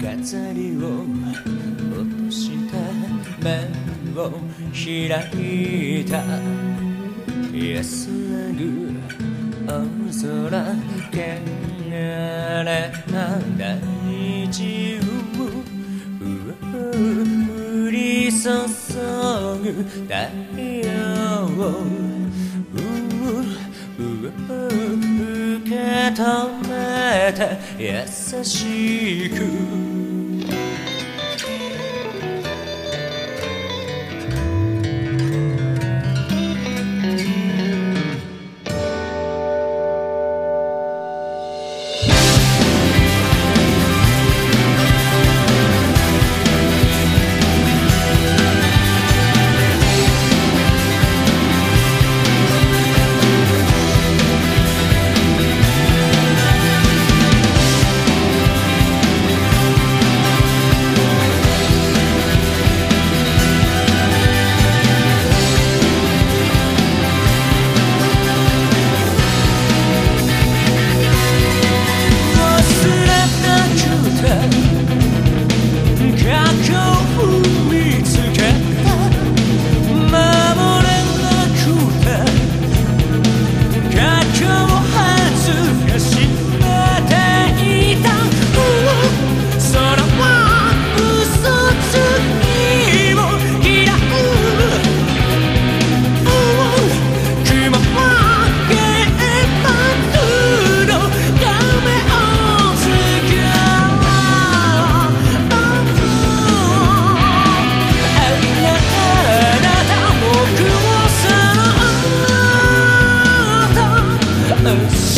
飾りを落とした目を開いた。安らぐ青空汚れな大地を降り注ぐ太陽を受け止めて優しく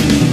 you.